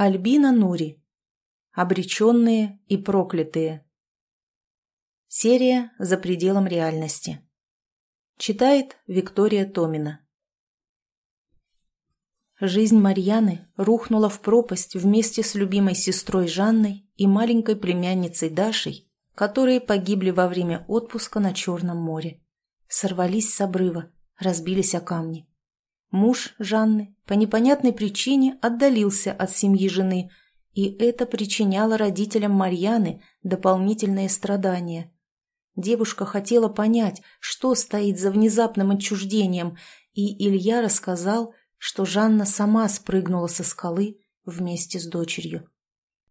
Альбина Нури. Обреченные и проклятые. Серия «За пределом реальности». Читает Виктория Томина. Жизнь Марьяны рухнула в пропасть вместе с любимой сестрой Жанной и маленькой племянницей Дашей, которые погибли во время отпуска на Черном море. Сорвались с обрыва, разбились о камни. Муж Жанны по непонятной причине отдалился от семьи жены, и это причиняло родителям Марьяны дополнительные страдания. Девушка хотела понять, что стоит за внезапным отчуждением, и Илья рассказал, что Жанна сама спрыгнула со скалы вместе с дочерью.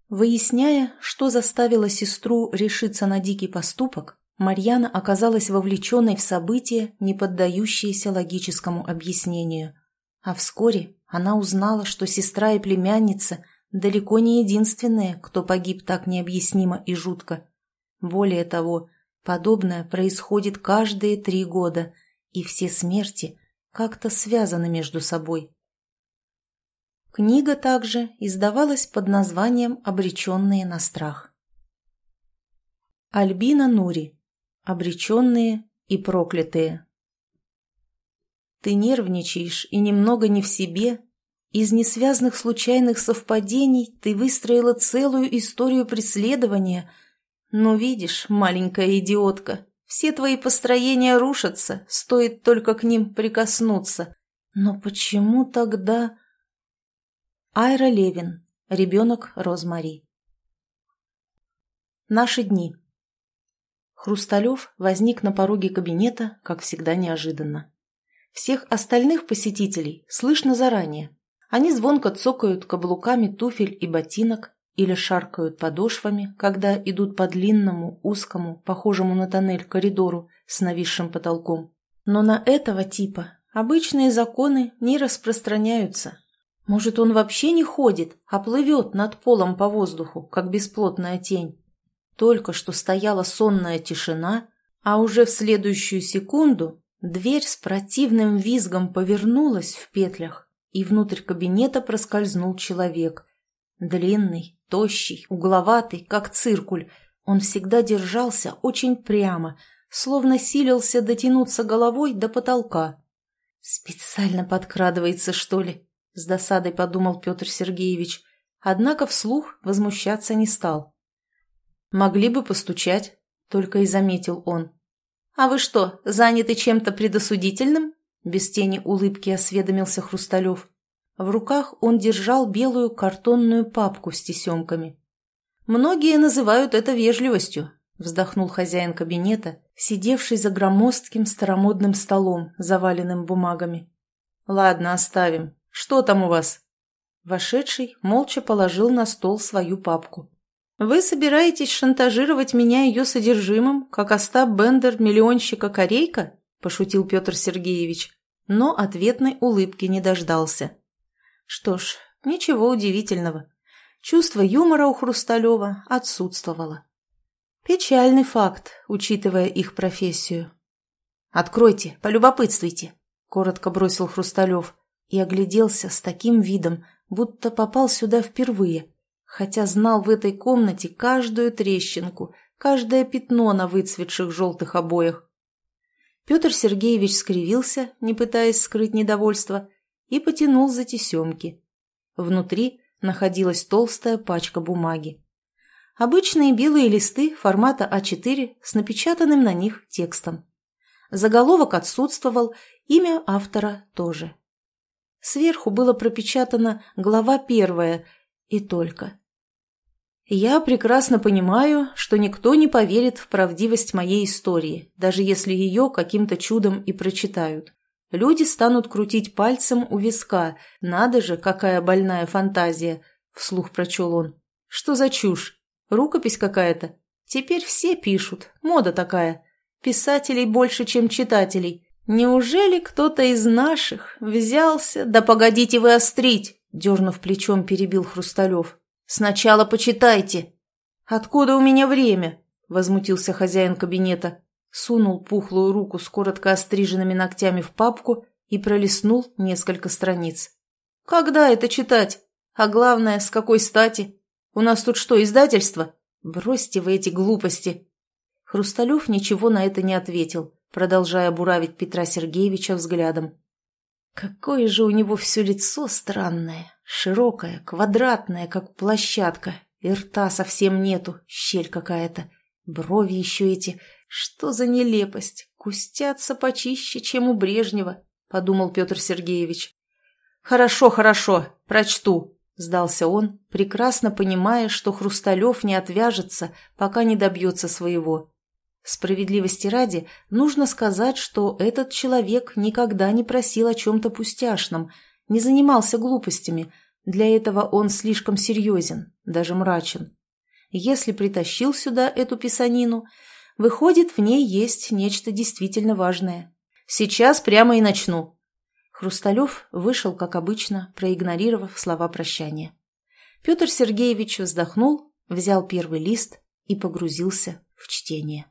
Выясняя, что заставило сестру решиться на дикий поступок, Марьяна оказалась вовлеченной в события, не поддающиеся логическому объяснению. А вскоре она узнала, что сестра и племянница далеко не единственные, кто погиб так необъяснимо и жутко. Более того, подобное происходит каждые три года, и все смерти как-то связаны между собой. Книга также издавалась под названием «Обреченные на страх». Альбина Нури обреченные и проклятые. Ты нервничаешь и немного не в себе. Из несвязных случайных совпадений ты выстроила целую историю преследования. Но видишь, маленькая идиотка, все твои построения рушатся, стоит только к ним прикоснуться. Но почему тогда... Айра Левин, ребенок Розмари. Наши дни. Хрусталев возник на пороге кабинета, как всегда, неожиданно. Всех остальных посетителей слышно заранее. Они звонко цокают каблуками туфель и ботинок или шаркают подошвами, когда идут по длинному, узкому, похожему на тоннель коридору с нависшим потолком. Но на этого типа обычные законы не распространяются. Может, он вообще не ходит, а плывет над полом по воздуху, как бесплотная тень. Только что стояла сонная тишина, а уже в следующую секунду дверь с противным визгом повернулась в петлях, и внутрь кабинета проскользнул человек. Длинный, тощий, угловатый, как циркуль. Он всегда держался очень прямо, словно силился дотянуться головой до потолка. «Специально подкрадывается, что ли?» — с досадой подумал Петр Сергеевич. Однако вслух возмущаться не стал. «Могли бы постучать», — только и заметил он. «А вы что, заняты чем-то предосудительным?» Без тени улыбки осведомился Хрусталев. В руках он держал белую картонную папку с тесемками. «Многие называют это вежливостью», — вздохнул хозяин кабинета, сидевший за громоздким старомодным столом, заваленным бумагами. «Ладно, оставим. Что там у вас?» Вошедший молча положил на стол свою папку. «Вы собираетесь шантажировать меня ее содержимым, как Остап Бендер миллионщика Корейка?» – пошутил Петр Сергеевич, но ответной улыбки не дождался. Что ж, ничего удивительного. Чувство юмора у Хрусталева отсутствовало. Печальный факт, учитывая их профессию. «Откройте, полюбопытствуйте», – коротко бросил Хрусталев и огляделся с таким видом, будто попал сюда впервые – хотя знал в этой комнате каждую трещинку, каждое пятно на выцветших желтых обоях. Петр Сергеевич скривился, не пытаясь скрыть недовольство, и потянул за тесемки. Внутри находилась толстая пачка бумаги. Обычные белые листы формата А4 с напечатанным на них текстом. Заголовок отсутствовал, имя автора тоже. Сверху было пропечатано глава первая и только. Я прекрасно понимаю, что никто не поверит в правдивость моей истории, даже если ее каким-то чудом и прочитают. Люди станут крутить пальцем у виска. Надо же, какая больная фантазия, вслух прочел он. Что за чушь? Рукопись какая-то? Теперь все пишут, мода такая. Писателей больше, чем читателей. Неужели кто-то из наших взялся... Да погодите вы острить! Дернув плечом, перебил Хрусталев. «Сначала почитайте». «Откуда у меня время?» – возмутился хозяин кабинета. Сунул пухлую руку с коротко остриженными ногтями в папку и пролистнул несколько страниц. «Когда это читать? А главное, с какой стати? У нас тут что, издательство? Бросьте вы эти глупости!» Хрусталев ничего на это не ответил, продолжая буравить Петра Сергеевича взглядом. Какое же у него все лицо странное, широкое, квадратное, как площадка, и рта совсем нету, щель какая-то. Брови еще эти. Что за нелепость? Кустятся почище, чем у Брежнева, подумал Петр Сергеевич. Хорошо, хорошо, прочту, сдался он, прекрасно понимая, что Хрусталев не отвяжется, пока не добьется своего. Справедливости ради, нужно сказать, что этот человек никогда не просил о чем-то пустяшном, не занимался глупостями, для этого он слишком серьезен, даже мрачен. Если притащил сюда эту писанину, выходит, в ней есть нечто действительно важное. Сейчас прямо и начну. Хрусталев вышел, как обычно, проигнорировав слова прощания. Петр Сергеевич вздохнул, взял первый лист и погрузился в чтение.